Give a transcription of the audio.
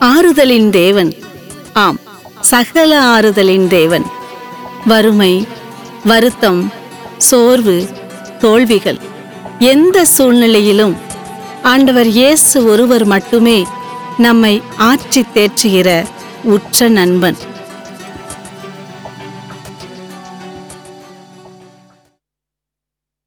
ஆறுதலின் தேவன். ஆம் சகல ஆறுதலின் தேவன். வறுமை வருத்தம் சோர்வு தோல்விகள் எந்த சூழ்நிலையிலும் ஆண்டவர் இயேசு ஒருவர் மட்டுமே நம்மை ஆற்றி தேற்றுகிற உற்ற நண்பன்.